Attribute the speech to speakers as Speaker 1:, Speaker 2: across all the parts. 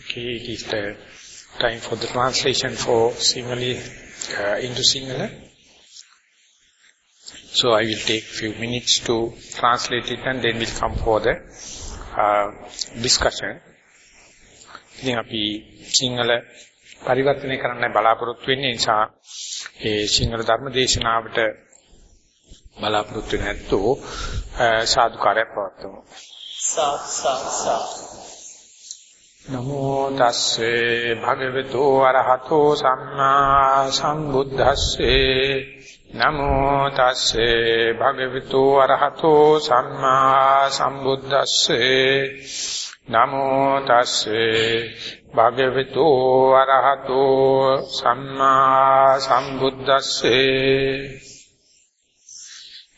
Speaker 1: Okay, it is the time for the translation for Singali uh, into Sinhala. So I will take few minutes to translate it and then we'll come for the uh, discussion. ඉතින් අපි සිංහල පරිවර්තනය කරන්න බලාපොරොත්තු වෙන්නේ නිසා ඒ සිංහල ධර්ම දේශනාවට බලාපොරොත්තු වෙන්නේ නැත්තෝ සාදුකාරයක් පවත්වමු. සා සා සා නමෝ තස්සේ භගවතු අරහතෝ සම්මා සම්බුද්දස්සේ. නමෝ තස්සේ භගවතු අරහතෝ සම්මා සම්බුද්දස්සේ. නමෝ තස්සේ භගවතු අරහතෝ සම්මා සම්බුද්දස්සේ.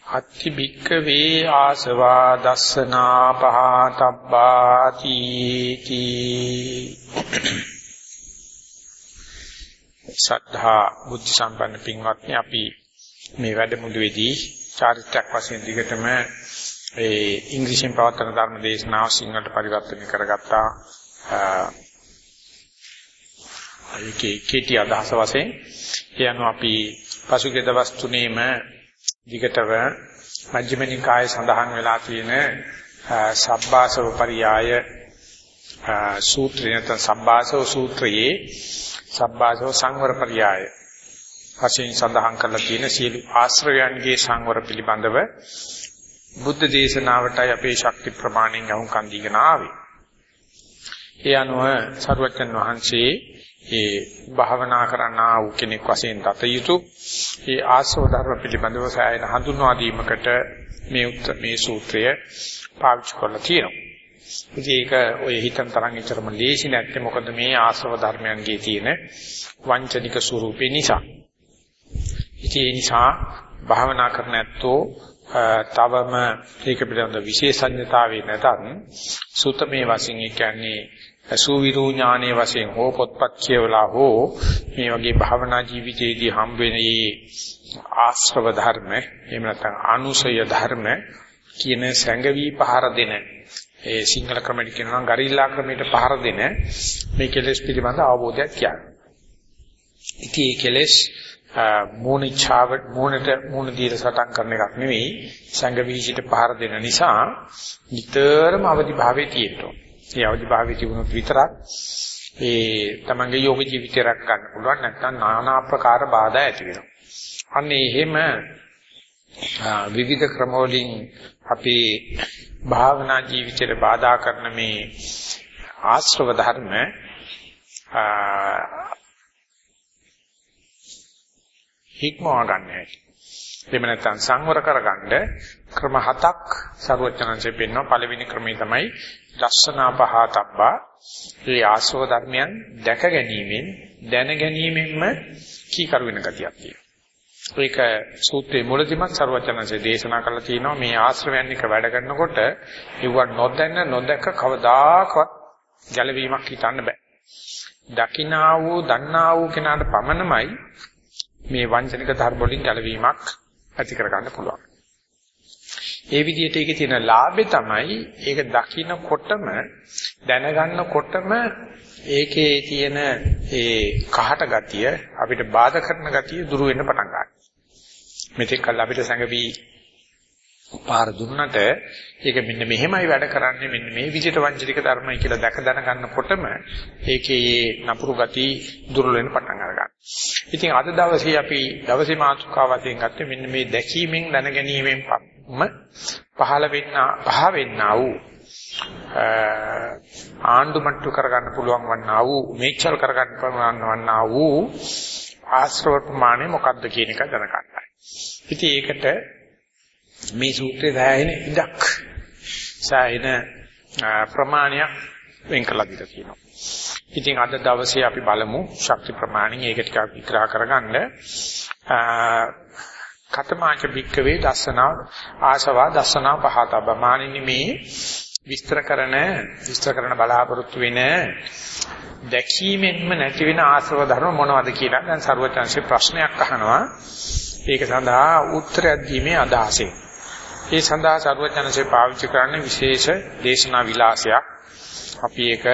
Speaker 1: අත්ති භික්කවේ ආසවා දස්සනා පහතබ්බාති තී සද්ධා බුද්ධ සම්පන්න පින්වත්නි අපි මේ වැඩමුළුවේදී චාරිත්‍රාක් වශයෙන් දිගටම ඒ ඉංග්‍රීසියෙන් පවත්වන ධර්ම දේශනාව සිංහලට පරිවර්තනය කරගත්තා. ඒකේ කෙටි අදහස වශයෙන් ඒ අනුව අපි පසුගිය දවස් තුනේම දිගටව මජ්ක්‍ධිම නිකායේ සඳහන් වෙලා තියෙන සබ්බාසව පරියාය සූත්‍රය නැත්නම් සබ්බාසව සූත්‍රයේ සබ්බාසව සංවර පරියාය වශයෙන් සඳහන් කරලා තියෙන සියලු ආශ්‍රයයන්ගේ සංවර පිළිබඳව බුද්ධ දේශනාවටයි අපේ ශක්ති ප්‍රමාණයෙන් අහුම්කන් දීගෙන ආවේ. ඒ අනුව සරුවචන් වහන්සේ ඒ භාවනා කරන්නා වූ කෙනෙක් වශයෙන් දත යුතු ඒ ආස්ව ධර්ම පිළිබඳව සෑහෙන හඳුන්වා දීමකට මේ උත්තර මේ සූත්‍රය පාවිච්චි කරලා තියෙනවා. ඉතින් ඒක ඔය හිතන තරම් ඉතරම ලේසි නැත්තේ මොකද මේ ආස්ව ධර්මයන්ගේ තියෙන වංචනික ස්වરૂපේ නිසා. ඉතින් ඒ නිසා භාවනා කරන ඇත්තෝ තවම ඒක පිළිබඳ විශේෂඥතාවය නැතත් සුතමේ වශයෙන් ඒ කියන්නේ අසුවිරු ඥානයේ වශයෙන් හෝ පොත්පත් කියවලා හෝ මේ වගේ භාවනා ජීවිතයේදී හම් වෙන්නේ ආශ්‍රව ධර්ම එහෙම නැත්නම් අනුසය ධර්ම කියන සැඟවි පහර දෙන ඒ සිංහල ක්‍රමයට කියනවා ගරිල්ලා ක්‍රමයට පහර දෙන මේ කෙලෙස් පිළිබඳ අවබෝධයක් කියන්නේ. ඉතින් මේ කෙලෙස් මූණිචාව මූණට මූණ දීලා සටන් කරන එකක් නෙවෙයි සංගවිහිසිට පහර දෙන නිසා නිතරම අවදි භාවයේ තියෙනවා. ඒ අවදි භාවයේ තිබුණොත් විතරක් ඒ තමන්ගේ යෝග ජීවිතය රැක ගන්න පුළුවන් නැත්නම් নানা ආකාර බාධා ඇති වෙනවා. අන්න එහෙම විවිධ ක්‍රමවලින් අපේ භාවනා ජීවිතයට බාධා කරන මේ ආශ්‍රව ධර්ම හික්මවා ගන්න හැටි. එහෙම නැත්නම් සංවර කරගන්න ක්‍රම හතක් සරුවචනංශයෙන් පෙන්වන පළවෙනි ක්‍රමය තමයි දස්සනා පහතබ්බා. මේ ආශ්‍රව ධර්මයන් දැක ගැනීමෙන් දැන ගැනීමෙන්ම කීකරු වෙන ගතියක් තියෙනවා. ඒක සූත්‍රයේ මුලදිමත් සරුවචනංශයේ දේශනා කරලා තියෙනවා මේ ආශ්‍රවයන් එක වැඩ කරනකොට ඉව නොදැන නොදක කවදාකවත් ගැලවීමක් හිතන්න බෑ. දකින්නා වූ දන්නා වූ කෙනාට පමණමයි මේ වංචනික ධර්ම වලින් ගැලවීමක් ඇති කරගන්න පුළුවන්. ඒ විදිහට ඒකේ තියෙන ලාභේ තමයි ඒක දකින්නකොටම දැනගන්නකොටම ඒකේ තියෙන ඒ කහට ගතිය අපිට බාධා කරන ගතිය දුරු වෙන්න පටන් ගන්නවා. මෙතෙක් කල් අපිට සංගවි පාර දුන්නට ඒක මෙන්න මෙහෙමයි වැඩ කරන්නේ මෙන්න මේ විදිහට වංචනික ධර්මයි කියලා දැක දැන ගන්නකොටම ඒකේ මේ නපුරු ගති දුර්වල වෙන පටන් අරගන්නවා. ඉතින් අද දවසේ අපි දවසේ මාතෘකාව වශයෙන් ගත්තේ මෙන්න මේ දැකීමෙන් දැන ගැනීමෙන්ම පහළ වෙන්න පහ වෙන්නා වූ ආණ්ඩු මට්ටු කරගන්න පුළුවන් වන්නා වූ මේචල් කරගන්න පුළුවන් වන්නා වූ ආශ්‍රව ප්‍රමාණය මොකක්ද කියන එක දැනගන්නයි. ඉතින් ඒකට මේ සූත්‍රයේ සෑහෙන ඉඩක් සෑහෙන ප්‍රමාණයක් වෙන් කළා කියලා කියනවා. ඉතින් අද දවසේ අපි බලමු ශක්ති ප්‍රමාණින් ඒක ටිකක් විග්‍රහ කරගන්න. කතමාච භික්කවේ දස්සනා ආශවා දස්සනා පහතබ මානිනි මේ විස්තර කරන විස්තර කරන බලාපොරොත්තු වෙන දැකීමෙන්ම නැති වෙන ආශ්‍රව ධර්ම මොනවද කියලා දැන් සරුවචාන්සේ ප්‍රශ්නයක් අහනවා ඒක සඳහා උත්තරයක් දීමේ අදහසෙන් ඒ සඳහා සරුවචනසේ පාවිච්චි කරන්නේ විශේෂ දේශනා විලාසයක්. අපි ඒක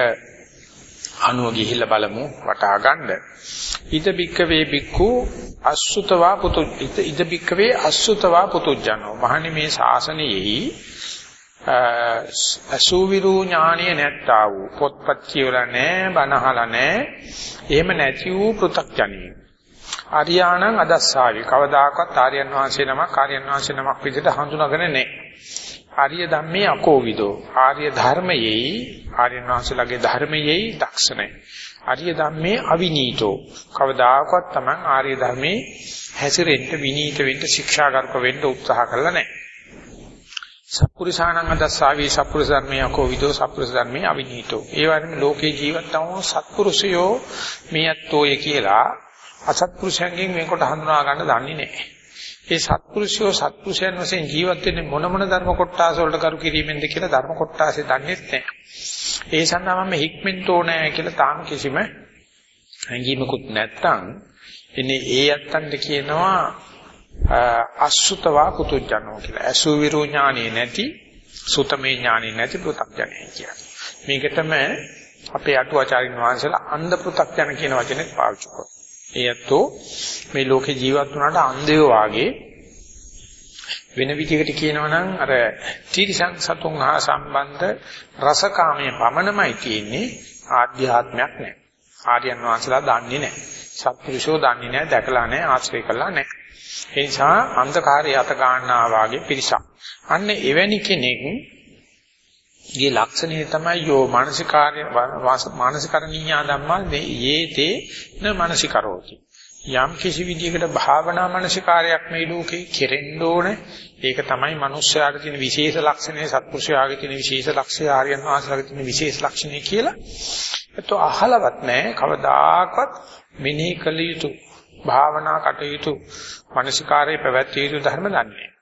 Speaker 1: අනුව ගිහිල්ලා බලමු වටහා ගන්න. ඉද බික්කවේ බික්ඛු අසුතවා පුතු ඉද බික්කවේ අසුතවා පුතුජනෝ. මහණි මේ ශාසනයෙහි අසුවිරු ඥානිය නැත්තා වූ පොත්පත් කියවලා නැහැ බණහලා නැහැ එහෙම නැති වූ පෘ탁ජනිය ආර්යාණං අදස්සාවි කවදාකවත් ආර්යයන් වහන්සේ නමක් ආර්යයන් වහන්සේ නමක් විදිහට හඳුනාගෙන නැහැ ආර්ය ධම්මේ අකෝවිදෝ. ආර්ය ධර්මයේ ආර්යයන් වහන්සේලාගේ ධර්මයේ දක්ෂ නැහැ ආර්ය ධම්මේ අවිනීතෝ. කවදාකවත් Taman ආර්ය ධර්මේ හැසිරෙන්න විනීත වෙන්න ශික්ෂාගාරක වෙන්න උත්සාහ කළා නැහැ. සත්පුරුෂාණං අදස්සාවි සත්පුරුෂ ධර්මයේ අකෝවිදෝ සත්පුරුෂ ධර්මයේ අවිනීතෝ. ඒ වගේම ලෝකේ ජීවත්වම සත්පුරුෂයෝ මේත්තෝය කියලා අසත්පුරුෂයන්ගෙන් මේකට හඳුනා ගන්න දන්නේ නැහැ. ඒ සත්පුරුෂයෝ සත්පුරුෂයන් වශයෙන් ජීවත් වෙන්නේ මොන මොන ධර්ම කොටස වලට කරු කිරීමෙන්ද කියලා ධර්ම කොටසේ දන්නේ නැහැ. ඒ සඳහා මම හික්මෙන්ට ඕනෑ කියලා තාම කිසිම හැඟීමකුත් නැත්තම් ඉන්නේ ඒ යත්තන්ට කියනවා අසුතවා පුතුජනෝ කියලා. අසු විරු ඥානෙ නැති සුතමේ ඥානෙ නැති පෘථග්ජනයි කියන්නේ. මේකටම අපේ අටුවාචාරින් වහන්සේලා අන්ධ පෘථග්ජන කියන වචනේ පාවිච්චි කරනවා. ඒ ඇත්තෝ මේ ලෝකේ ජීවත් වුණාට අන්ධයෝ වාගේ වෙන විදිහකට කියනවා නම් අර තිරිසන් සතුන් හා සම්බන්ධ රසකාමයේ පමණමයි තියෙන්නේ ආධ්‍යාත්මයක් නැහැ. ආර්යයන් වහන්සේලා දන්නේ නැහැ. සත්පුරුෂෝ දන්නේ නැහැ, දැකලා නැහැ, ආශ්‍රය කළා නැහැ. ඒ නිසා අන්ධකාරය යත ගන්නා වාගේ පිරිසක්. අන්න එවැනි කෙනෙක් ගේ ලක්ෂණය තමයි යෝ මානසිකාර්ය මානසිකරණීය ධම්මා යේතේ න මානසිකරෝති. යම් කිසි විදිහකට භාවනා මානසිකාරයක් මේ ලෝකේ කෙරෙන්න ඕනේ. ඒක තමයි මිනිස්යාගේ තියෙන විශේෂ ලක්ෂණය, සත්පුරුෂයාගේ තියෙන විශේෂ ලක්ෂණය, ආර්යයන් වහන්සේලාගේ තියෙන විශේෂ ලක්ෂණය කියලා. ඒත් අහලවත් නැහැ කවදාකවත් මෙනෙහි කළ යුතු භාවනා කටයුතු මානසිකාරයේ පැවැත්විය යුතු ධර්ම දන්නේ.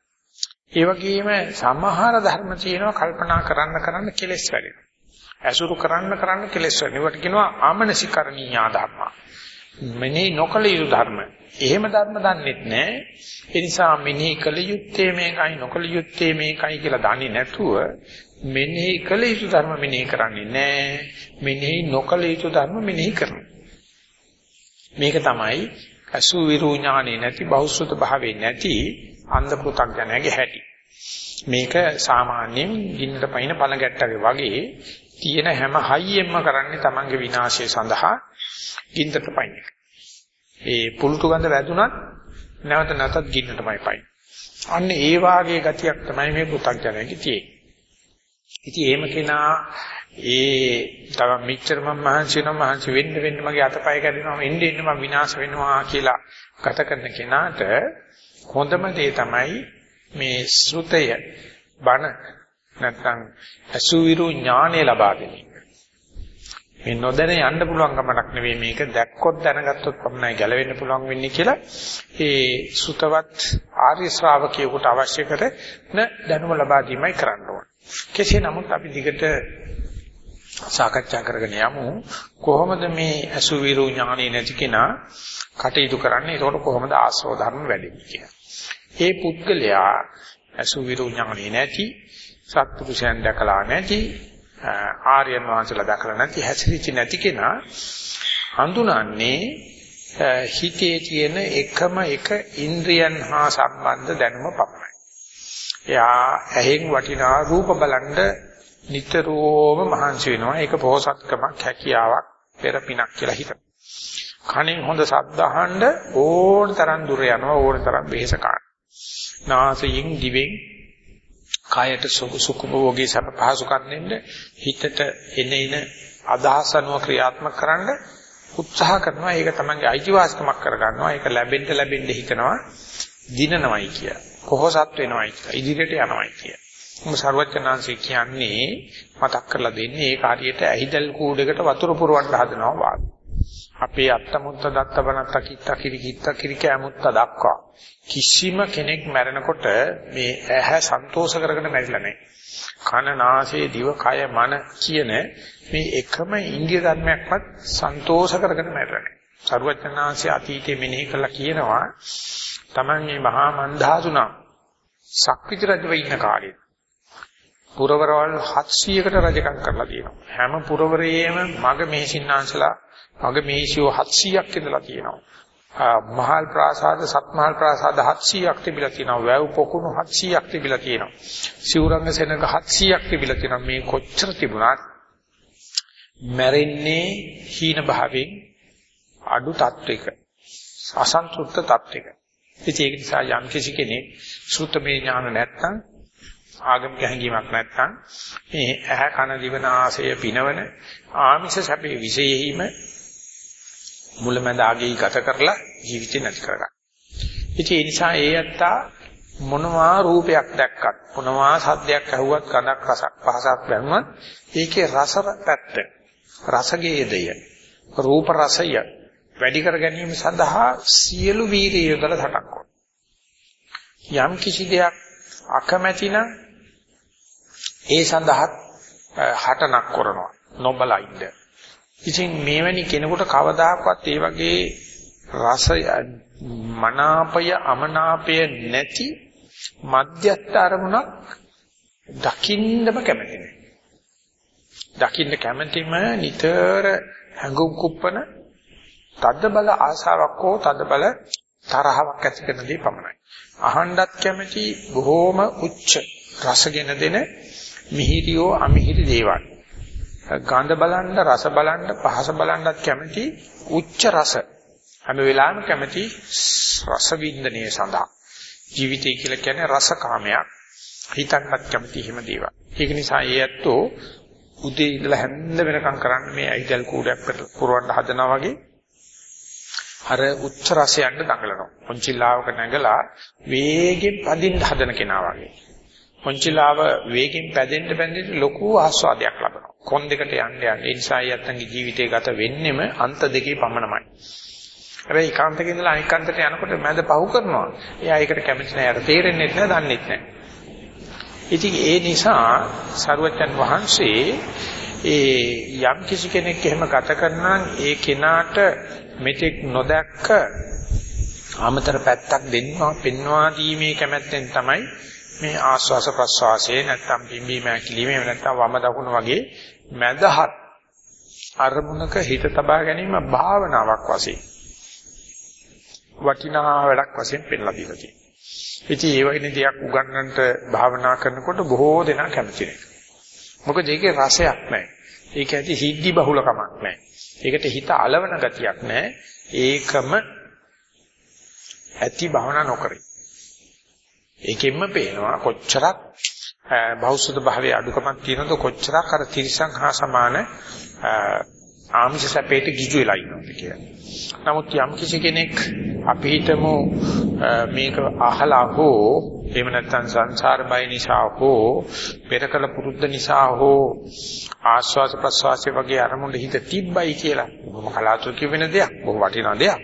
Speaker 1: ඒ වගේම සමහර ධර්ම තියෙනවා කල්පනා කරන්න කරන්න කෙලෙස් වැඩෙනවා. ඇසුරු කරන්න කරන්න කෙලෙස් වැඩෙනවා. ඒකට කියනවා ආමනසිකරණීය ධර්ම. මෙනේ නොකල යුතු ධර්ම. එහෙම ධර්ම දන්නෙත් නැහැ. ඒ නිසා මෙනෙහි කළ යුත්තේ මේකයි නොකළ යුත්තේ මේකයි කියලා දන්නේ නැතුව මෙනෙහි කළ යුතු ධර්ම මෙනෙහි කරන්නේ නැහැ. මෙනෙහි නොකළ යුතු ධර්ම මෙනෙහි කරනවා. මේක තමයි අසු විරු ඥානෙ නැති බෞද්ධ භාවයේ නැති අන්ධ පු탁ඥයාගේ හැටි. මේක සාමාන්‍යයෙන් ගින්නට පයින් පණ ගැට්ටගේ වගේ තියෙන හැම හයියෙන්ම කරන්නේ Tamange විනාශය සඳහා ගින්නට පයින්. ඒ පුල්ටු ගඳ වැදුනත් නැවත නැවතත් ගින්නටමයි පයින්. අන්න ඒ වාගේ ගතියක් තමයි මේ පු탁ඥයාගේ තියෙන්නේ. ඉතින් එහෙම කෙනා ඒ තව මෙච්චර මම මහන්සි වෙනවා මහන්සි වෙන්න වෙන්න මගේ අතපය කැඩෙනවා එන්න එන්න මම විනාශ වෙනවා කියලා ගත කරන කෙනාට හොඳම දේ තමයි මේ ශ්‍රුතය බණ නැත්නම් අසුවිරු ඥානය ලබා ගැනීම. මේ නොදැන යන්න පුළුවන් ගමනක් නෙවෙයි මේක දැක්කොත් දැනගත්තොත් පමණයි ගැලවෙන්න පුළුවන් වෙන්නේ කියලා ඒ සුතවත් ආර්ය ශ්‍රාවකයෙකුට අවශ්‍ය කරන දැනුම ලබා දීමයි කරන්න ඕන. කෙසේ නමුත් අපි දිගට සාකච්ඡා කරගෙන යමු කොහොමද මේ අසුවිරු ඥානෙ නැති කෙනා කටයුතු කරන්නේ ඒකට කොහොමද ආශ්‍රව ධර්ම වැඩෙන්නේ කියලා. ඒ පුද්ගලයා අසුවිරු ඥානෙ නැති සත්පුරුෂයන් දැකලා නැති ආර්යයන් වහන්සේලා දැකලා නැති හැසිරිච්ච නැති කෙනා හඳුනන්නේ හිතේ තියෙන එකම එක ඉන්ද්‍රියන් හා සම්බන්ධ දැනුම පමණයි. එයා ඇහෙන් වටිනා රූප බලන්ඩ නිතරම මහන්සි වෙනවා. ඒක පොහසත්කමක් හැකියාවක් පෙරපිනක් කියලා හිතනවා. කණෙන් හොඳ ශබ්ද අහන්න ඕන තරම් දුර යනවා ඕන තරම් වෙහෙස ගන්න. නාසයෙන් දිවෙන් කායට සුඛභෝගී සප පහසු කරන්නෙන්න හිතට එනේන අදහස් අනුව ක්‍රියාත්මක කරන්න උත්සාහ කරනවා. ඒක තමයි අයිතිවාසිකමක් කරගන්නවා. ඒක ලැබෙන්න ලැබෙන්න හිතනවා. දිනනවයි කිය. පොහසත් වෙනවයි කිය. ඉදිරියට යනවයි කිය. සර්වඥාන්සේ කියන්නේ මතක් කරලා දෙන්නේ ඒ කාර්යයට ඇහිදල් කූඩේකට වතුර පුරවන්න හදනවා වාගේ. අපේ අත්තමුත්ත දත්තබනත්ත කිත්ත කිරි කිත්ත කිරි කැමුත්ත දක්වා කිසිම කෙනෙක් මැරෙනකොට මේ ඇහැ සන්තෝෂ කරගෙන මැරිලා නැහැ. කන නාසය දිව කය මන කියන මේ එකම ඉන්දිය ධර්මයක්වත් සන්තෝෂ කරගෙන මැරෙලා නැහැ. සර්වඥාන්සේ අතීතයේ මෙනෙහි කළා කියනවා තමන් මේ මහා මන්දාසුණා සක්විති රජව ඉන්න කාලේ පුරවරවල් 700කට රජකම් කරලා තියෙනවා. හැම පුරවරයේම මග මේසින්නාන්සලා මග මේසියෝ 700ක් ඉඳලා තියෙනවා. මහල් ප්‍රාසාද සත්මහල් ප්‍රාසාද 700ක් තිබිලා තියෙනවා. වැව් පොකුණු 700ක් තිබිලා තියෙනවා. සිවුරංග සෙනඟ 700ක් තිබිලා තියෙනවා. මේ කොච්චර තිබුණත් මැරෙන්නේ හීන භාවයෙන් අඩු තත්වයක. අසන්තුෂ්ත තත්වයක. ඉතින් ඒක නිසා යම් කිසි කෙනෙක් සුත්තමේ ඥාන නැත්තම් ආගමික හැඟීමක් නැත්තම් මේ ඇහැ කන දිව නාසය පිනවන ආමිෂ සැපේ විශේෂීම මුලමඳ ආගේ ගත කරලා ජීවිතේ නැති කරගන්න. ඉතින් ඒ නිසා ඒ යත්තා මොනවා රූපයක් දැක්කත් මොනවා සද්දයක් ඇහුවත් කනක් රසක් පහසක් දැනුවත් ඒකේ රස පැත්ත රසගේදය රූප රසය වැඩි කර ගැනීම සඳහා සියලු වීරිය යොදලා සටක් යම් කිසි දෙයක් අකමැති නම් ඒ සඳහා හටනක් කරනවා නොබලා ඉන්න. ඉතින් මේවැනි කෙනෙකුට කවදාකවත් ඒ වගේ රසය මනාපය අමනාපය නැති මධ්‍යස්ථ අරමුණක් දකින්නම කැමති නැහැ. දකින්න කැමැතිම නිතර හැඟුම් කුප්පන තද බල ආසාවක් හෝ තද බල තරහවක් ඇති කරන දේ පමණයි. අහන්නත් කැමැති බොහෝම උච්ච රසගෙන දෙන මිහිරියෝ අමිහිරි දේවල්. ගඳ බලන්න, රස බලන්න, පහස බලන්නත් කැමැති උච්ච රස. හැම වෙලාවෙම කැමැති රස වින්දනයේ සඳහා. ජීවිතය කියලා කියන්නේ රසකාමයක්. හිතන්නත් කැමැති හිම දේවල්. ඒක නිසා ඒ ඇත්තෝ උදේ ඉඳලා හැන්ද වෙනකම් කරන්නේ මේ ඇයිදල් කූඩයක් පුරවන්න හදනවා වගේ අර උච්ච රසයන්ට දඟලනවා. පොන්චිලාවක නැගලා වේගෙන් පදින්න හදන කෙනා වගේ. පොන්චිලාව වේගෙන් පැදෙන්න පැදෙන්න ලොකු ආස්වාදයක් ලබනවා. කොන් දෙකට යන්න යන්න. ඒ නිසා යත්තන්ගේ ජීවිතය ගත වෙන්නෙම අන්ත දෙකේ පමණමයි. හැබැයි ඒකාන්තක ඉඳලා අනික් අන්තට යනකොට මැද පහු කරනවා. එයා ඒකට කැමති නැහැ. අර තේරෙන්නේ නැහැ, දන්නේ නැහැ. ඉතින් ඒ නිසා සරුවචන් වහන්සේ ඒ යම් කිසි කෙනෙක් එහෙම ගත කරනවා ඒ කෙනාට මෙතෙක් නොදැක්ක අමතර පැත්තක් දෙන්නවා පෙන්වා දීමේ කැමැත්තෙන් තමයි මේ ආස්වාස ප්‍රස්වාසයේ නැත්තම් පිම්බීම ඇකිලිමේ නැත්තම් වම දකුණ වගේ මැදහත් අරමුණක හිත තබා ගැනීම භාවනාවක් වශයෙන් වටිනා වැඩක් වශයෙන් පෙන්ලා දීලා තියෙනවා. ඉතින් ඒ වගේ දෙයක් උගන්වන්නට භාවනා කරනකොට බොහෝ දෙනා කැමති නැහැ. මොකද ඒකේ රසයක් නැහැ. ඒක ඇති හිද්දි බහුලකමක් නැහැ. ඒකට හිත అలවන ගතියක් නැහැ. ඒකම ඇති භාවනා නොකරයි. ඒකෙන්ම පේනවා කොච්චරක් බෞද්ධ භාවයේ අඩුකමක් තියෙනවද කොච්චරක් අර තිරිසන් හා සමාන ආමිෂ සැපේට ගිජු වෙලා ඉන්නවද කියලා. නමුත් යම් කිසි කෙනෙක් අපි හිතමු මේක අහලා හෝ එහෙම නැත්නම් සංසාර බය නිසා හෝ පෙරකල පුරුද්ද නිසා හෝ ආස්වාද ප්‍රසවාසයේ වගේ අරමුණු හිත තිබ්බයි කියලා බොහොම කලාතුරකින් වෙන දෙයක් බොහොම වටිනා දෙයක්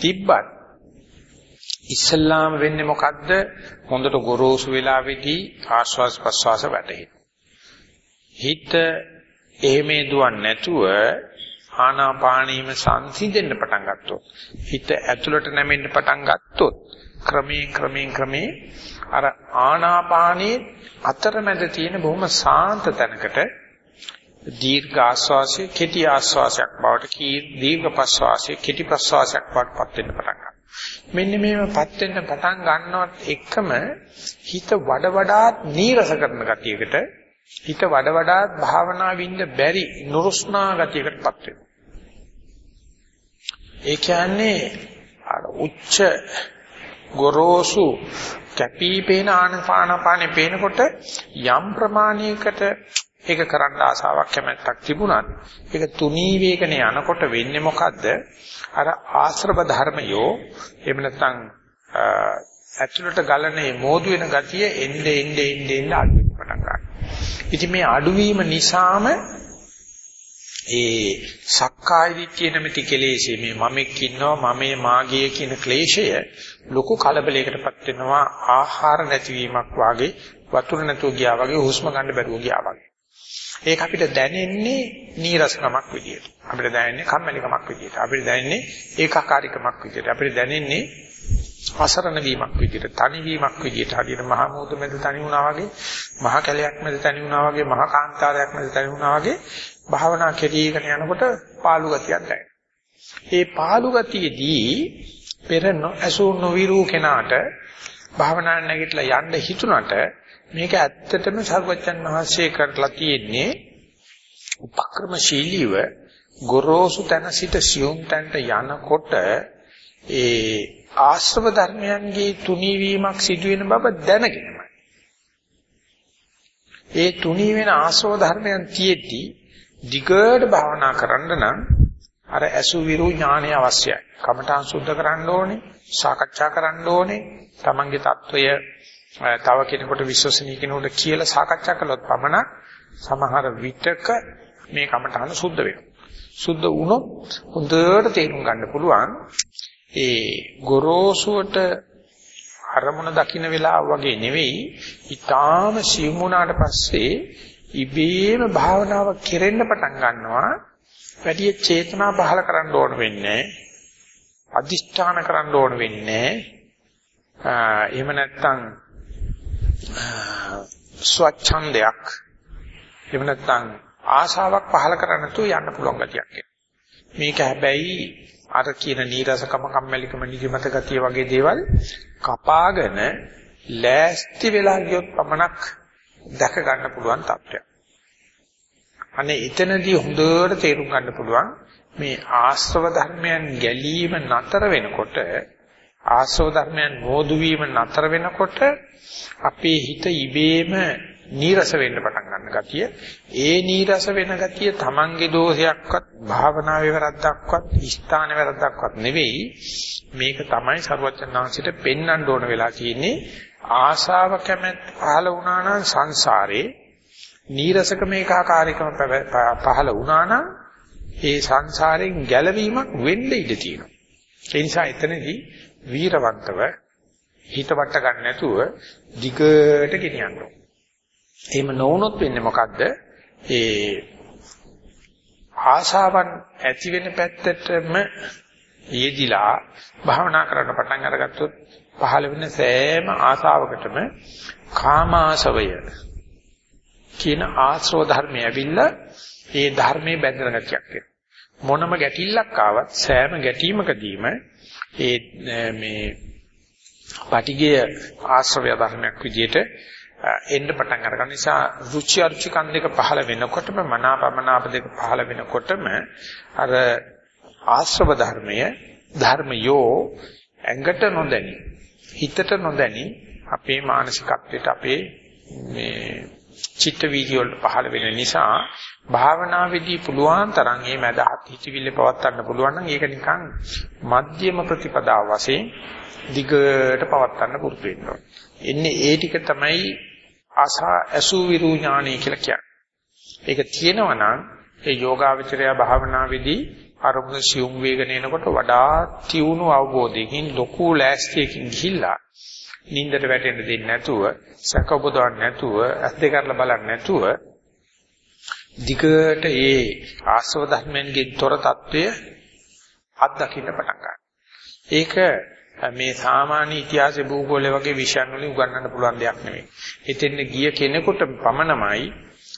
Speaker 1: තිබ්බත් ඉස්ලාම වෙන්නේ මොකද්ද හොඳට ගොරෝසු වෙලාවේදී ආස්වාද ප්‍රසවාස වැටෙයි හිත එහෙමේ දුවන්නේ නැතුව ආනාපානීයම සංසිඳෙන්න පටන් ගත්තොත් හිත ඇතුළට නැමෙන්න පටන් ගත්තොත් ක්‍රමයෙන් ක්‍රමයෙන් ක්‍රමේ අර ආනාපානයේ අතරමැද තියෙන බොහොම සාන්ත තැනකට දීර්ඝ ආශ්වාසය කෙටි ආශ්වාසයක් බවට කී දීර්ඝ ප්‍රශ්වාසය කෙටි ප්‍රශ්වාසයක් බවට පත් වෙන්න පටන් ගන්නවා. මෙන්න මේවපත් වෙන්න පටන් ගන්නවත් එකම හිත වඩ වඩාත් නීරස කරන ගතියකට හිත වඩ වඩාත් භාවනාවින්ද බැරි නුරුස්නා ගතියකටපත් වෙනවා. ඒ කියන්නේ අර උච්ච ගොරෝසු කැපිපේන ආනපානපානේ පේනකොට යම් ප්‍රමාණයකට ඒක කරන්න ආසාවක් කැමැත්තක් තිබුණත් ඒක තුනී වේගන යනකොට වෙන්නේ මොකද්ද? අර ආශ්‍රව ධර්මයෝ එහෙම නැත්නම් ඇතුළට ගලනේ මෝදු වෙන ගතිය එnde එnde එnde එnde අඩු වෙන්න පටන් ගන්නවා. ඉතින් මේ අඩුවීම නිසාම ඒ සක්කාය දිට්ඨිය නැමැති කෙලෙසේ මේ මමෙක් ඉන්නවා මමේ මාගේ කියන ක්ලේශය ලොකු කලබලයකටපත් වෙනවා ආහාර නැතිවීමක් වාගේ වතුර නැතුව ගියා වගේ හුස්ම ගන්න බැරුව ගියා වගේ. ඒක අපිට දැනෙන්නේ නීරසකමක් විදියට. අපිට දැනෙන්නේ කම්මැලිකමක් විදියට. අපිට දැනෙන්නේ ඒකාකාරීකමක් විදියට. අපිට දැනෙන්නේ අසරණ වීමක් විදිහට තනි වීමක් විදිහට හරියට මහා මූද මැද තනි වුණා වගේ මහා කැලයක් මැද තනි වුණා වගේ මහා කාන්තාරයක් මැද තනි වුණා වගේ භාවනා කෙරීගෙන යනකොට පාළු ගතියක් දැනෙනවා. ඒ පාළු ගතියේදී පෙර නොඇසු නොවිරු කෙනාට භාවනා නැගිටලා යන්න හිතුණට මේක ඇත්තටම සර්වජන් වහන්සේ කරලා තියෙන්නේ උපක්‍රමශීලීව ගොරෝසු තැන සිට සියුම් තැනට යනකොට ඒ ආශ්‍රව ධර්මයන්ගේ තුනීවීමක් සිදුවෙන බව දැනගෙනමයි. ඒ තුනී වෙන ආශ්‍රව ධර්මයන් තියෙද්දී දිගට භාවනා කරන්න නම් අර අසුවිරු ඥානය අවශ්‍යයි. කමඨාන් සුද්ධ කරන්න ඕනේ, සාකච්ඡා කරන්න ඕනේ, තමන්ගේ తত্ত্বය තව කෙනෙකුට විශ්වසනීය කෙනෙකුට කියලා සාකච්ඡා කළොත් පමණක් සමහර විටක මේ කමඨාන සුද්ධ වෙනවා. සුද්ධ වුණොත් හොඳට තේරුම් ගන්න පුළුවන් ඒ ගොරෝසුවට අරමුණ දකින්න වෙලාව වගේ නෙවෙයි ඊටාම සිවුණාට පස්සේ ඉබේම භාවනාව කෙරෙන්න පටන් ගන්නවා. වැඩි චේතනා පහල කරන්න ඕන වෙන්නේ අදිෂ්ඨාන කරන්න ඕන වෙන්නේ එහෙම නැත්නම් ස්වච්ඡන්දයක් එහෙම නැත්නම් ආශාවක් පහල කරන්න තු යන්න පුළුවන් ගතියක් මේක හැබැයි අර කියන නීරසකම කම්මැලිකම නිදිමත ගතිය වගේ දේවල් කපාගෙන ලෑස්ති වෙලා ගියොත් පමණක් දැක ගන්න පුළුවන් තත්ත්වයක්. අනේ එතනදී හොඳට තේරුම් ගන්න පුළුවන් මේ ආශ්‍රව ධර්මයන් ගැලීම නතර වෙනකොට ආශ්‍රව ධර්මයන් මෝදු වීම නතර වෙනකොට අපේ හිත ඉබේම නීරස වෙන්න පටන් ගන්න ගතිය. ඒ නීරස වෙන ගතිය තමන්ගේ දෝෂයක්වත් භාවනාවේ වැරද්දක්වත් ස්ථාන වැරද්දක්වත් නෙවෙයි. මේක තමයි සරුවචනාංශයට පෙන්වන්න ඕන වෙලා තියෙන්නේ. ආශාව කැමැත් පහළ වුණා නම් සංසාරේ නීරසක මේකාකාරීකම පහළ වුණා නම් ඒ සංසාරයෙන් ගැලවීමක් වෙන්න ඉඩ තියෙනවා. ඒ නිසා එතනදී වීරවන්තව හිත වට ගන්න නැතුව දිගට ගෙනියන්න ඕන එහෙම නොවුනොත් වෙන්නේ මොකද්ද? ඒ ආශාවන් ඇති වෙන පැත්තටම යෙදිලා භාවනා කරන්න පටන් අරගත්තොත් පහළ වෙන සෑම ආශාවකටම කාමාශවය කියන ආශ්‍රව ධර්මය ඇවිල්ලා ඒ ධර්මයේ බැඳෙන ගතියක් එනවා. මොනම ගැටිල්ලක් ආවත් සෑම ගැටීමකදීම ඒ මේ පටිගය ආශ්‍රවය ධර්මයක් විදිහට එන්න පටන් අරගන්න නිසා රුචි අරුචිකන් දෙක පහළ වෙනකොටම මනාපමනාප දෙක පහළ වෙනකොටම අර ආශ්‍රව ධර්මය ධර්මයෝ ඇඟට නොදැනි හිතට නොදැනි අපේ මානසිකත්වයට අපේ මේ චිත්ත වීදි වල පහළ වෙන නිසා භාවනාවේදී පුළුවන් තරම් මේ මදහත් හිතවිල්ල පවත්වන්න පුළුවන් නම් ඒක නිකන් මධ්‍යම ප්‍රතිපදාව වශයෙන් දිගට පවත්වන්න පුරුදු වෙන්න ඕනේ. එන්නේ ඒ ටික තමයි ආසා අසු විරු ඥානය කියලා කියන්නේ. ඒක තියෙනවා නම් ඒ යෝගාවචරය භාවනාවේදී අරමුණ සියුම් වේගන එනකොට වඩා තියුණු අවබෝධයකින් ලොකු ලෑස්තියකින් ගිහිල්ලා නින්දට වැටෙන්න දෙන්නේ නැතුව, සැක උපදවන්න නැතුව, ඇස් දෙක අරලා බලන්න නැතුව දිගට ඒ ආස්ව ධර්මයෙන්ගේ තොර తত্ত্বය අත්දකින්න පටන් ගන්නවා. ඒක මේ සාමාන්‍ය ඉතිහාසයේ භූගෝලයේ වගේ විෂයන් වලින් උගන්වන්න පුළුවන් දෙයක් නෙවෙයි. එතෙන් ගිය කෙනෙකුට පමණමයි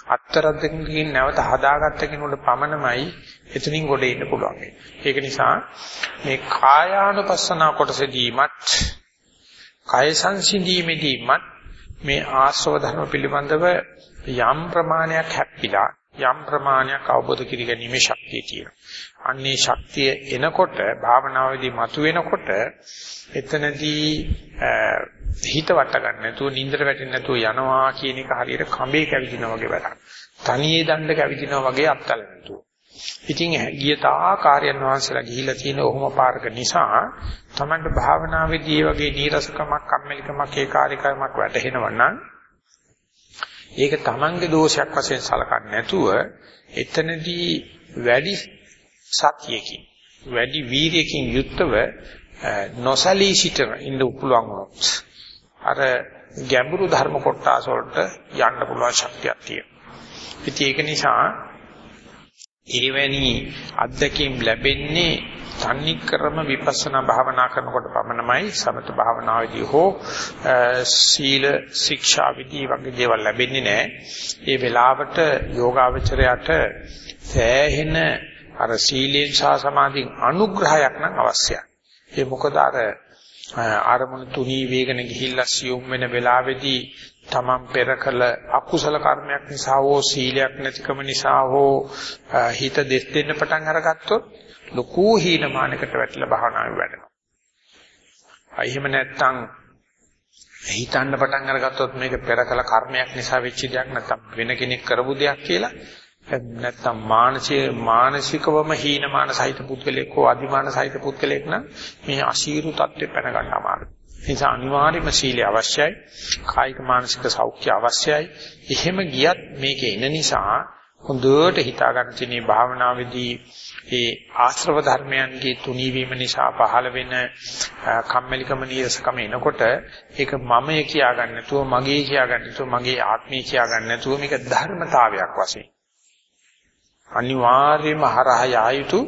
Speaker 1: අත්තරද්දකින් නැවත හදාගත්ත කෙනෙකුට පමණමයි එතනින් ගොඩ එන්න පුළුවන්. ඒක නිසා මේ කායානුපස්සනා කොටසදීමත් කය සංසිඳීමේදීමත් මේ ආස්ව ධර්ම පිළිබඳව යම් ප්‍රමාණයක් හැප්පිලා යම් ප්‍රමාණයක් අවබෝධ කර ගැනීමේ ශක්තිය තියෙනවා. අන්නේ ශක්තිය එනකොට භාවනාවේදී මතුවෙනකොට එතනදී හිත වට ගන්න නැතුව නින්දට වැටෙන්නේ නැතුව යනවා කියන එක හරියට කඹේ කැවිදිනා වගේ වැඩක්. තනියේ දණ්ඩ කැවිදිනා වගේ අත්තල නැතුව. ඉතින් ගිය තා කාර්යයන් වහන්සේලා ගිහිලා තියෙන ඔහොම පාරක නිසා තමන්ට භාවනාවේදී මේ වගේ නීරසකමක් කම්මැලිකමක් ඒ කාර්යකමක් වැටහෙනවා නම් ඒක තමන්ගේ දෝෂයක් වශයෙන් සලකන්නේ නැතුව එතනදී වැඩි සතියකින් වැඩි වීර්යකින් යුක්තව නොසලී සිටන ඉන්න පුළුවන් වුණොත් අර ගැඹුරු ධර්ම කොටස වලට යන්න පුළුවන් ශක්තියක් තියෙනවා. ඉතින් ඒක නිසා එවැනි අත්දැකීම් ලැබෙන්නේ තන්නේ ක්‍රම විපස්සනා භාවනා කරනකොට පමණමයි සමත භාවනාවේදී හෝ සීල ශික්ෂා විදී වගේ දේවල් ලැබෙන්නේ නැහැ. ඒ වෙලාවට යෝගාවචරයට සෑහෙන අර සීලෙන් සහ සමාධියෙන් අනුග්‍රහයක් නම් අවශ්‍යයි. ඒ මොකද අර ආරමුණු තුනී වේගන ගිහිල්ලා සියුම් වෙන වෙලාවේදී තමන් පෙර කළ අකුසල කර්මයක් නිසා හෝ සීලයක් නැතිකම නිසා හෝ හිත දෙස් දෙන්න පටන් අරගත්තොත් ලොකු හීනමානකට වැටලා භාවනාවේ වැඩෙනවා. අය එහෙම නැත්තම් හිතන්න පටන් අරගත්තොත් මේක පෙර කළ කර්මයක් නිසා වෙච්ච දෙයක් නැත්තම් වෙන කෙනෙක් කරපු දෙයක් කියලා නැත්තම් මානසික මානසිකවම හීනමාන සහිත පුද්ගලෙක් හෝ අධිමාන සහිත පුද්ගලෙක් නම් මේ අශීරු තත්ත්වෙ පැන ගන්න අමාරුයි. ඒ නිසා අනිවාර්යයෙන්ම සීලය අවශ්‍යයි. කායික මානසික සෞඛ්‍ය අවශ්‍යයි. එහෙම ගියත් මේකේ එන නිසා හොඳට හිතා ගන්න තියෙන භාවනාවේදී ඒ ආශ්‍රව ධර්මයන්ගේ තුනී වීම නිසා පහළ වෙන කම්මැලිකම නිරසකම එනකොට ඒක මමයි කියා ගන්න නැතුව මගේ කියා ගන්න නැතුව මගේ ආත්මය කියා ගන්න නැතුව මේක ධර්මතාවයක් වශයෙන් අනිවාර්යයෙන්ම හරහා යායුතු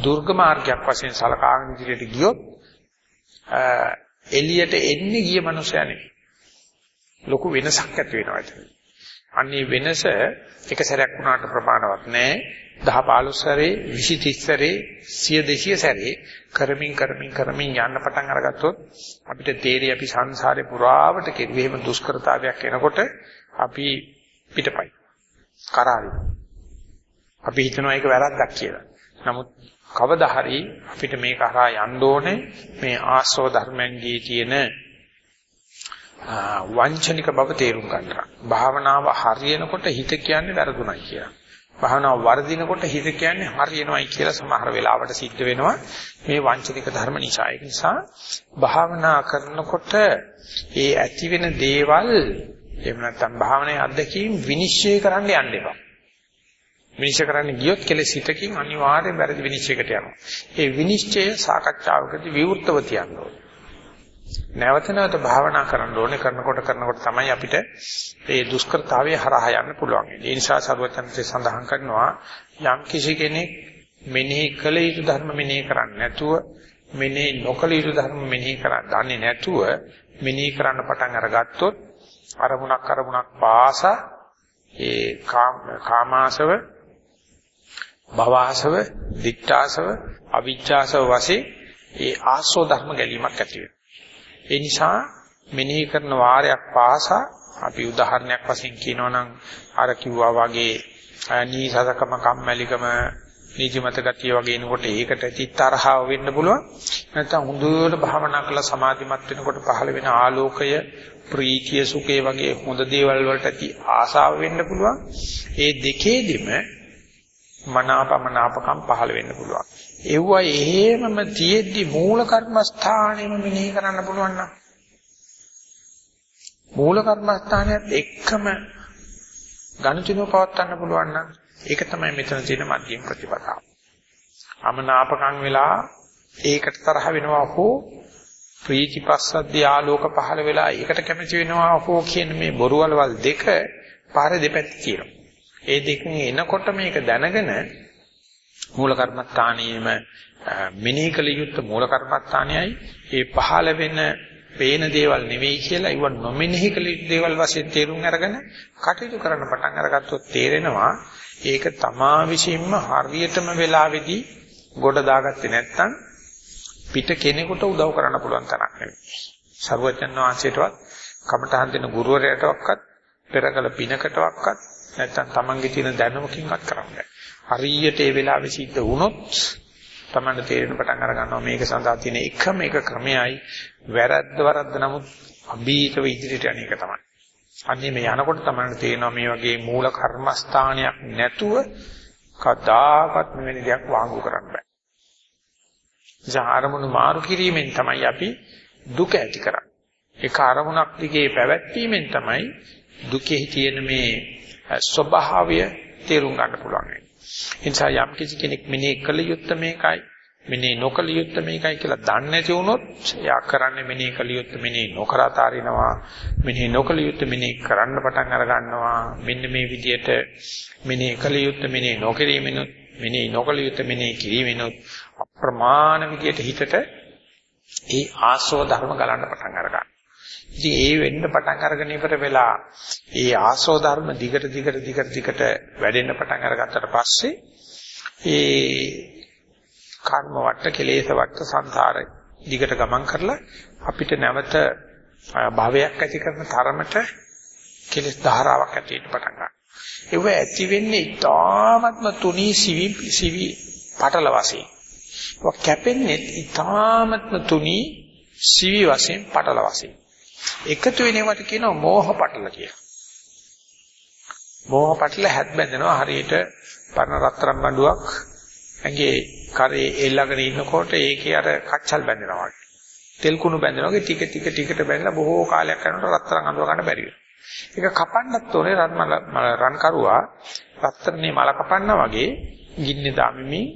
Speaker 1: දුර්ග මාර්ගයක් වශයෙන් සලකාගෙන ඉදිරියට ගියොත් එළියට එන්නේ ගිය මනුස්සයා නෙවෙයි. ලොකු වෙනසක් ඇති වෙනවා ඒක. අන්නේ වෙනස එක සැරයක් වුණාට ප්‍රමාණවත් නෑ. 10 15 සැරේ 20 30 සැරේ 100 200 සැරේ කරමින් කරමින් කරමින් යන්න පටන් අරගත්තොත් අපිට තේරෙයි අපි සංසාරේ පුරාවට කෙරුවේ එහෙම දුෂ්කරතාවයක් එනකොට අපි පිටපයි. කරාවි. අපි හිතනවා ඒක වැරද්දක් කියලා. නමුත් කවදා හරි අපිට මේක හරහා යන්න ඕනේ මේ ආශ්‍රව ධර්මයන්ගේ තියෙන වංචනික බව තේරුම් ගන්නවා. භාවනාව හරියනකොට හිත කියන්නේ වැරදුණයි කියලා. භාවනාව වර්ධිනකොට හිත කියන්නේ හරියනවයි කියලා සමහර වෙලාවට සිද්ධ වෙනවා. මේ වංචනික ධර්ම නිසා. ඒ නිසා භාවනා කරනකොට ඒ ඇති වෙන දේවල් එහෙම නැත්නම් භාවනාවේ අත්දැකීම් විනිශ්චය කරන්න යන්න එපා. විනිශ්චය කරන්න ගියොත් කෙලෙස් හිතකින් අනිවාර්යෙන් වැරදි විනිශ්චයකට යනවා. ඒ විනිශ්චය සාකච්ඡාවකදී විවෘතව තියන්න ඕනේ. නැවත නැවත භාවනා කරන්න ඕනේ කරනකොට කරනකොට තමයි අපිට මේ දුෂ්කරතාවය හරහා යන්න පුළුවන්. ඒ නිසා සරුවචන්සේ සඳහන් කරනවා යම් කිසි කෙනෙක් මෙනෙහි කළ යුතු ධර්ම මෙනෙහි කරන්නේ නැතුව මෙනෙහි නොකළ යුතු ධර්ම මෙනෙහි කරන්නේ දන්නේ නැතුව මෙනෙහි කරන්න පටන් අරගත්තොත් අරමුණක් අරමුණක් පාසා ඒ කාමාසව භවආසව, දික්ඨාසව, අවිජ්ජාසව වශයෙන් ඒ ආසෝ ධර්ම ගැලීමක් ඇති වෙනවා. ඒ නිසා මෙනෙහි කරන වාරයක් පාසා අපි උදාහරණයක් වශයෙන් කියනවා නම් අර කිව්වා වගේ නීසසකම කම්මැලිකම නිජමත ගතිය වගේ එනකොට ඒකට චිත්තරහව වෙන්න පුළුවන් නැත්නම් හොඳට භාවනා කරලා සමාධිමත් වෙනකොට පහළ වෙන ආලෝකය ප්‍රීතිය සුඛය වගේ හොඳ දේවල් වලට ඇති ආසාව වෙන්න පුළුවන් ඒ දෙකේදීම මනාපමනාපකම් පහළ වෙන්න පුළුවන්. ඒවවා එහෙමම තියෙද්දි මූල කර්මස්ථානෙම මෙනෙහි කරන්න පුළුවන් නම් මූල කර්මස්ථානයත් එක්කම ගණිතනෝ පවත්වන්න පුළුවන් නම් ඒක තමයි මෙතන තියෙන මධ්‍යම ප්‍රතිපදාව. අමනාපකම් වෙලා ඒකට තරහ වෙනවා හෝ ප්‍රීතිපස්සද්දී ආලෝක පහළ වෙලා ඒකට කැමති වෙනවා හෝ කියන මේ බොරුවල්වල් දෙක පාර දෙපැත්ත තියෙනවා. ඒ දෙකෙන් එනකොට මේක දැනගෙන මූල කර්මස්ථානියේම මෙනෙහි කළ යුත්තේ මූල කර්මස්ථානයයි ඒ පහළ වෙන පේන දේවල් නෙවෙයි කියලා ඉව නොමෙනෙහි කළ යුතු දේවල් වශයෙන් තේරුම් අරගෙන කටයුතු කරන්න පටන් අරගත්තොත් තේරෙනවා ඒක තමා විසින්ම හරියටම වෙලාවේදී ගොඩ දාගත්තේ නැත්නම් පිට කෙනෙකුට උදව් කරන්න පුළුවන් තරක් නෙවෙයි. සර්වඥාන් වහන්සේටවත් කමඨහන් දෙන ගුරුවරයාටවත් පෙරකල පිනකටවත් නැත්තම් Tamange තියෙන දැනුමකින්වත් කරන්න හරියට ඒ වෙලාවේ සිද්ධ වුණොත් Tamanට තේරෙන පටන් අර ගන්නවා මේක සඳහා තියෙන එකම එක ක්‍රමයයි වැරද්ද වරද්ද නමුත් අභීතව ඉදිරියට යන එක තමයි. අන්නේ මේ යනකොට Tamanට තේරෙනවා මේ වගේ මූල කර්මස්ථානයක් නැතුව කදාකත් මෙවැනි දෙයක් වාංගු කරන්න බෑ. ජාරමුණු මාරු කිරීමෙන් තමයි අපි දුක ඇති කරන්නේ. ඒ කාර්මුණක් දිගේ පැවැත්වීමෙන් තමයි දුකෙහි තියෙන මේ ස්වභාවය තේරුම් ගන්න පුළුවන්. ඒ නිසා යම් කිසි කෙනෙක් මෙනෙහි කළ යුත්තේ මේකයි මෙනෙහි නොකළ යුත්තේ මේකයි කියලා දන්නේ නැති වුණොත් එයා කරන්නේ මෙනෙහි කළ යුත්තේ මෙනෙහි නොකර අතාරිනවා මෙනෙහි නොකළ යුත්තේ මෙනෙහි කරන්න පටන් අර ගන්නවා මෙන්න මේ විදිහට මෙනෙහි කළ යුත්තේ මෙනෙහි නොකිරීමෙනුත් මෙනෙහි නොකළ යුත්තේ මෙනෙහි කිරීමෙනුත් අප්‍රමාණ විදියට හිතට ඒ ආශ්‍රව ධර්ම ගලන්න පටන් අරගන්නවා. ඉතින් ඒ වෙන්න පටන් අරගෙන ඉවර වෙලා ඒ ආශ්‍රව ධර්ම දිගට දිගට දිගට දිගට වැඩෙන්න පටන් අරගත්තට පස්සේ ඒ කර්ම වට කෙලෙස් වට සංසාරේ දිගට ගමන් කරලා අපිට නැවත භවයක් ඇති කරන තරමට කෙලෙස් ධාරාවක් ඇති වෙන්න පටන් ගන්නවා. ඒව ඇති වෙන්නේ ඊ타ත්ම තුනී සිවි සිවි පටල වශයෙන්. ඒක කැපෙන්නේ ඊ타ත්ම තුනී සිවි වශයෙන් පටල වශයෙන්. එකතු වෙනවට කියනවා මෝහ පටල කියලා. මෝහ පටල හැත් බැඳෙනවා හරියට පරණ රත්තරන් බඬුවක් ඇඟේ කරේ එල්ලගෙන ඉන්නකොට ඒකේ අර කච්චල් බැඳෙනවා වගේ. තෙල් කුණු බැඳෙනවා වගේ ටික ටික ටිකට බැඳලා බොහෝ කාලයක් යනකොට රත්තරන් අඳව ගන්න බැරි වෙනවා. ඒක කපන්නත් ඕනේ රන් මල රන් කරුවා රත්තරනේ මල කපන්නා වගේ ගින්නේ දාමමින්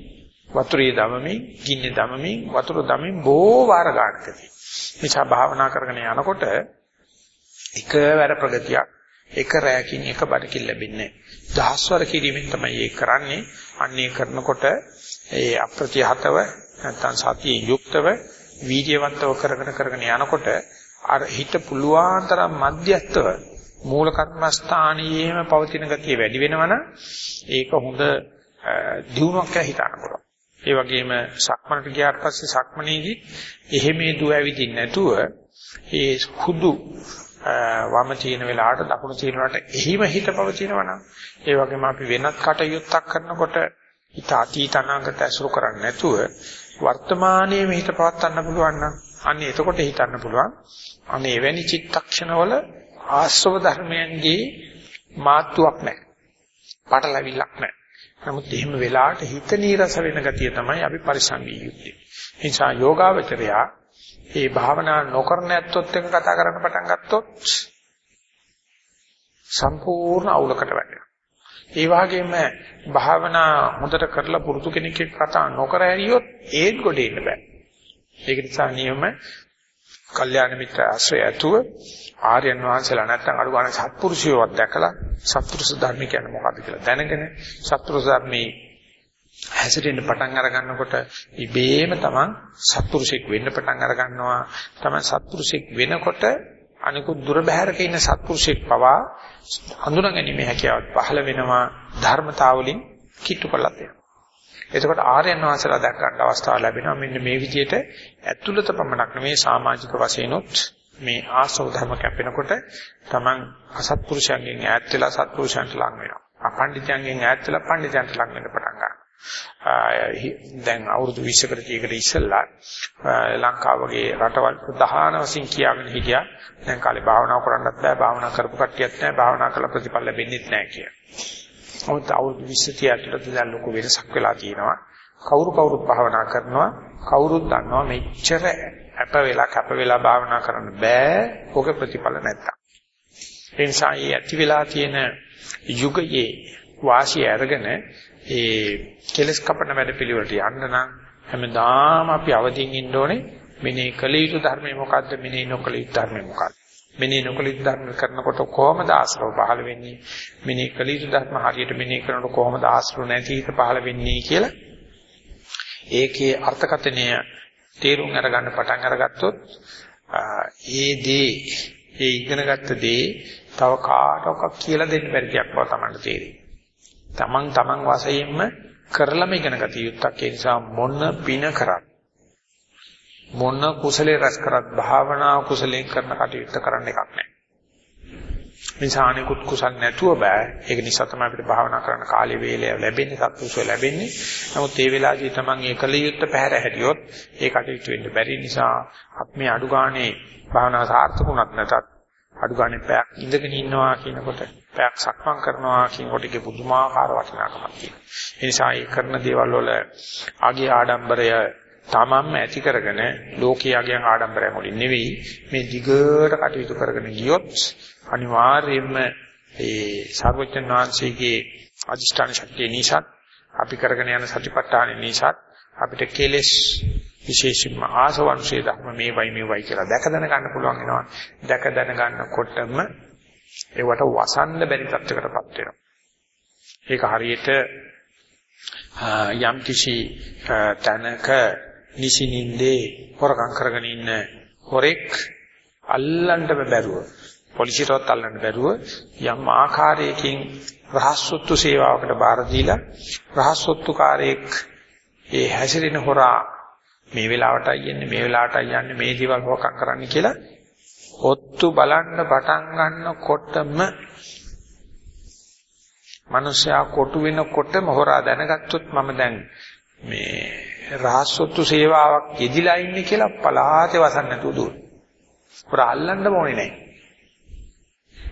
Speaker 1: වතුරේ දාමමින් ගින්නේ දාමමින් වතුර දාමමින් බොහෝ වාර ගන්නකදී. නිසා භාවනා කරගෙන යනකොට එකවර ප්‍රගතියක් එක රැයකින් එක බඩකින් ලැබෙන්නේ දහස්වර කිරීමෙන් තමයි ඒක කරන්නේ. අන්නේ කරනකොට ඒ අප්‍රතිහතව නැත්නම් සතියේ යුක්තව වීර්යවන්තව කරගෙන කරගෙන යනකොට අර හිත පුළුවන් තරම් මධ්‍යස්තව මූල කර්මස්ථානියේම පවතින ගතිය වැඩි වෙනවනම් ඒක හොඳ දියුණුවක් කියලා හිතන්න පුළුවන්. ඒ වගේම සක්මනට ගියාට පස්සේ සක්මනේදී එහෙමේ දුව ඇවිදින්න නැතුව ඒ හුදු වම තියෙන වෙලාවට දකුණු තියෙන වෙලාවට එහිම හිත පවතිනවනම් ඒ වගේම අපි වෙනත් කටයුත්තක් කරනකොට හිත අතීත අනාගත ඇසුරු කරන්නේ නැතුව වර්තමානයේ හිත පවත්වන්න පුළුවන් නම් අන්න එතකොට හිතන්න පුළුවන් අනේ එවැනි චිත්තක්ෂණවල ආශ්‍රව ධර්මයන්ගේ මාත්‍යක් නැහැ. පටලැවිල්ලක් නැහැ. නමුත් එහෙම වෙලාවට හිත නීරස වෙන ගතිය තමයි අපි පරිසම් විය යුත්තේ. ඒ නිසා යෝගාවචරයා මේ භාවනා නොකරන ඇත්තොත් එක්ක කතා කරන්න පටන් ගත්තොත් සම්පූර්ණ අවුලකට වැටෙනවා. ඒ වගේම භාවනා හොඳට කරලා පුරුදු කෙනෙක් එක්ක කතා නොකර ඇරියොත් ඒත් ගොඩේ ඉන්න බෑ. ඒක නිසා නියම කල්යාණ මිත්‍ර ආශ්‍රය ඇතුව ආර්යයන් වහන්සේලා නැත්තම් අඩු ගන්න සත්පුරුෂයවත් දැකලා සත්පුරුෂ ධර්ම කියන්නේ මොකක්ද කියලා දැනගෙන සත්පුරුෂ ධර්මයේ හැසිරෙන්න පටන් අර ගන්නකොට ඉබේම තමන් සත්පුරුෂෙක් වෙන්න පටන් අර ගන්නවා තමන් සත්පුරුෂෙක් වෙනකොට අනිකුත් දුර බැහැරක ඉන්න සත්පුරුෂෙක් පවා හඳුනාගැනීමේ හැකියාවක් පහළ වෙනවා. ධර්මතාවලින් කිට්ටු කරලා තියෙනවා. එතකොට ආර්යයන් වහන්සේලා දැක් ගන්න අවස්ථාව ලැබෙනවා. මෙන්න මේ විදිහට ඇතුළත පමණක් නෙමෙයි සමාජික වශයෙන්ොත් මේ ආසව ධර්ම කැපෙනකොට Taman අසත්පුරුෂයන්ගෙන් ඈත් වෙලා සත්පුරුෂයන්ට ලං වෙනවා. අපණ්ඩිතයන්ගෙන් ඈත් වෙලා පණ්ඩිතයන්ට ලං වෙන්න පටන් ගන්නවා. දැන් අවුරුදු 20කට 30කට ඉස්සෙල්ලා ලංකාව වගේ රටවල් ප්‍රධාන වශයෙන් කියාගෙන හිටියා දැන් කාලේ භාවනා කරන්නත් බෑ භාවනා කරපු කට්ටියත් නැහැ භාවනා කළ ප්‍රතිඵල ලැබෙන්නේ නැහැ කියලා. මොකද අවුරුදු 20 30 දැන් ලොකු වෙනසක් වෙලා තියෙනවා. කවුරු කවුරුත් භාවනා කරනවා කවුරුත් දන්නවා මෙච්චර අප වෙලා කැප වෙලා භාවනා කරන්න බෑ. ඔක ප්‍රතිඵල නැත්තම්. ඒ නිසා මේ ඇති වෙලා තියෙන යුගයේ වාසිය අරගෙන ඒ කෙලස් කපන වැඩ පිළිවෙලට යන්න නම් හැමදාම අපි අවදිින් ඉන්න ඕනේ. මෙනේ කළ යුතු ධර්මය මොකද්ද? මෙනේ නොකළ යුතු ධර්මය මොකද්ද? මෙනේ නොකළ යුතු ධර්ම කරනකොට කොහොමද ආශ්‍රව පහළ වෙන්නේ? මෙනේ කළ යුතු ධර්ම හරියට මෙනේ කරනකොට කොහොමද ආශ්‍රව නැති හිත පහළ වෙන්නේ කියලා? ඒකේ අර්ථකථනය තේරුම් අරගන්න පටන් අරගත්තොත් ඒ දේ ඒ ඉගෙනගත්ත දේ තව කාටවත් කියලා දෙන්න බැරි දෙයක් බව තමයි තේරෙන්නේ තමන් තමන් වශයෙන්ම කරලම ඉගෙන ගත යුත්තක් ඒ නිසා මොන පින කරත් මොන කුසලයේ රැස් කරත් භාවනා කුසලයෙන් කරන කටයුත්ත කරන්න එකක් නැහැ. නිසා අනිකුත් කුසල් නැතුව බෑ. ඒක නිසා තමයි අපිට භාවනා කරන්න කාලය වේලය ලැබෙන්නේ, සත්පුරුෂය ලැබෙන්නේ. නමුත් ඒ වෙලාවේදී තමන් ඒකල යුත්ත පැහැර හැදියොත් ඒ කටයුතු වෙන්න බැරි නිසා අපි මේ අඩු ගානේ භාවනා සාර්ථකුණක් නැතත් අඩු ගානේ පැයක් ඉඳගෙන ඉන්නවා කියනකොට පැයක් සක්මන් කරනවා කියනකොට ඒකේ පුදුමාකාර වටිනාකමක් තියෙනවා. ඒ නිසා ඒ කරන දේවල් වල ආගේ ආඩම්බරය තමන්ම ඇති කරගෙන ලෝකීයගේ ආඩම්බරයන් වලින් නෙවෙයි මේ දිගට කටයුතු කරගෙන ගියොත් අනිවාර්යයෙන්ම ඒ සර්වඥාන් වහන්සේගේ අදිෂ්ඨාන ශක්තිය නිසා අපි කරගෙන යන සතිපට්ඨාන නිසා අපිට කෙලෙස් විශේෂයෙන්ම ආසවංශයේ ධර්ම මේ වයි මේ වයි කියලා දැක දැන ගන්න පුළුවන් වෙනවා. දැක දැන ගන්නකොටම ඒවට වසන්න බැරි තත්යකටපත් වෙනවා. ඒක හරියට යම් කිසි තැනක නිසිනින්දේ හොරකම් කරගෙන ඉන්න හොරෙක් අල්ලන්න බැරුව පොලිසියටවත් අල්ලන්න බැරුව යම් ආකාරයකින් රහස්සොත්තු සේවාවකට බාර දීලා රහස්සොත්තුකාරයෙක් ඒ හැසිරෙන හොරා මේ වෙලාවටයි යන්නේ මේ වෙලාවටයි යන්නේ මේ දේවල් හොරකම් කරන්න කියලා ඔත්තු බලන්න පටන් ගන්නකොටම මිනිස්සයා කොටු වෙනකොටම හොරා දැනගත්තොත් මම දැන් මේ රහස්සොත්තු සේවාවක් යෙදිලා ඉන්නේ කියලා පලාතේ වසන් නැතුව දුවන. හොරා අල්ලන්න ඕනේ නැහැ.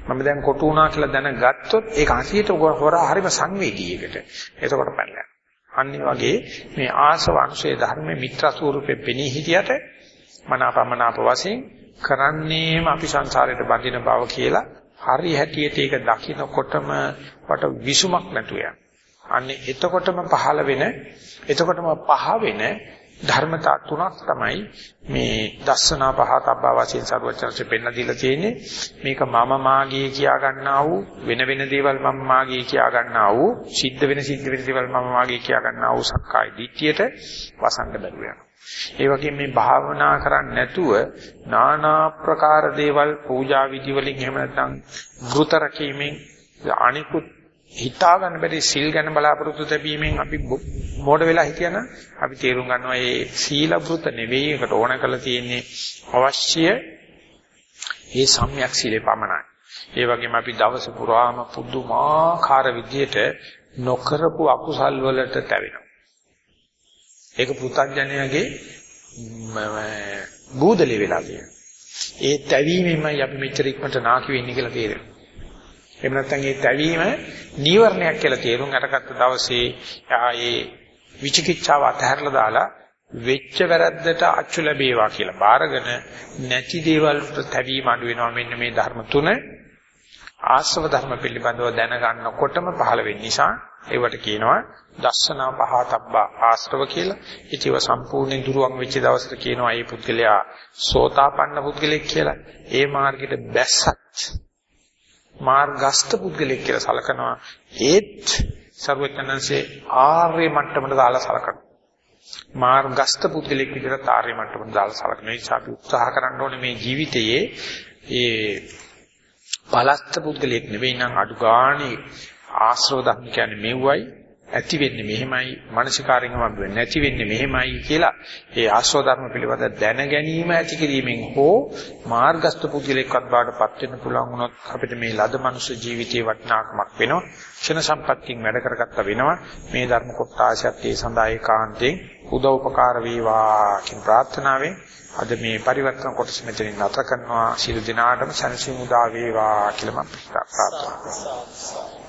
Speaker 1: මම දැන් කොටු වුණා කියලා දැනගත්තොත් ඒක අසියට හොරා හරිම සංවේදීයකට. එතකොට පැනලා. අනිත් වගේ මේ ආසව අංශයේ ධර්මයේ මිත්‍ර ස්වරූපේ පෙනී හිටියට මනාපමනාප වශයෙන් කරන්නේම අපි සංසාරයට බඳින බව කියලා හරි හැටියට ඒක දකින්නකොටම වට විසුමක් නැතු යන. අන්නේ එතකොටම පහළ වෙන එතකොටම පහ වෙන ධර්මතා තුනක් තමයි මේ දස්සනා පහතබ්බා වශයෙන් සරුවචනසේ පෙන්න දීලා තියෙන්නේ. මේක මම මාගේ කියා ගන්නා වූ වෙන වෙන දේවල් මම මාගේ කියා ගන්නා වූ සිද්ධ වෙන සිද්ධ වෙන දේවල් මම මාගේ කියා ගන්නා වූ සක්කාය දිට්ඨියට වසංග බැරුව යනවා. ඒ වගේම මේ භාවනා කරන්නේ නැතුව নানা ප්‍රකාර දේවල් පූජා විදි වලින් එහෙම නැත්නම් වෘත රකීමෙන් අනිකුත් හිතා ගන්න බැරි සිල් ගැන බලාපොරොත්තු තැබීමෙන් අපි මොඩ වෙලා හිටියනම් අපි තේරුම් ගන්නවා මේ සීල වෘත නෙවෙයි එකට ඕන කරලා තියෙන්නේ අවශ්‍ය ඒ සම්‍යක් සීලේ පමණයි. ඒ වගේම අපි දවස පුරාම පුදුමාකාර විදියට නොකරපු අකුසල් වලට තැවෙනවා. ඒක පුතඥයාගේ බූදලේ වෙලා තියෙනවා. ඒ තැවීමෙන්මයි අපි මෙච්චර ඉක්මනට නාකි වෙන්නේ කියලා තේරෙනවා. එහෙම නැත්නම් ඒ තැවීම නීවරණයක් කියලා තේරුම් අරගත්ත දවසේ ආයේ විචිකිච්ඡාව අතහැරලා දාලා වෙච්ච වැරද්දට අච්චු ලැබේවා කියලා බාරගෙන නැති දේවල් තැවීම අඩු වෙනවා මෙන්න මේ ධර්ම තුන ආශ්‍රව ධර්ම පිළිබඳව දැනගන්නකොටම පහළ වෙන නිසා ඒවට කියනවා දස්සනා පහතබ්බා ආශ්‍රව කියලා. ඉතිව සම්පූර්ණයෙන් දුරුවන් වෙච්ච දවසට කියනවා මේ පුද්ගලයා සෝතාපන්න පුද්ගලෙක් කියලා. ඒ මාර්ගයට බැස්සත් මාර්ගස්ත පුද්ගලෙක් කියලා සලකනවා. ඒත් ਸਰවඥන්සේ ආර්ය මට්ටමට දාලා සලකනවා. මාර්ගස්ත පුද්ගලෙක් විදිහට ආර්ය මට්ටමට දාලා සලකන නිසා අපි උත්සාහ කරන්න ඕනේ මේ ජීවිතයේ ඒ බලස්ත පුද්ගලෙක් නෙවෙයි නම් අඩු ගානේ ආශ්‍රව ධර්ම කියන්නේ මෙව්වයි ඇති වෙන්නේ මෙහෙමයි මානසිකාරයෙන් වෙන්නේ නැති වෙන්නේ මෙහෙමයි කියලා ඒ ආශ්‍රව ධර්ම පිළිබඳ දැන ගැනීම ඇති කිරීමෙන් හෝ මාර්ගස්ත පුද්ගලෙක්වත් බාටපත් වෙන්න පුළුවන් වුණොත් අපිට මේ ලද මනුෂ්‍ය ජීවිතයේ වටිනාකමක් වෙනවා. ක්ෂණ සම්පත්තියෙන් වැඩ කරගත්ත වෙනවා. මේ ධර්ම කොටාශයත් ඒ සඳහා ඒකාන්තයෙන් උදව් උපකාර වේවා කියන ප්‍රාර්ථනාවෙන් අද මේ පරිවර්තන කොටස මෙතනින් නැත කරනවා. ශිරු දිනාටම සනසිමු දා වේවා කියලා මම ප්‍රාර්ථනා කරනවා.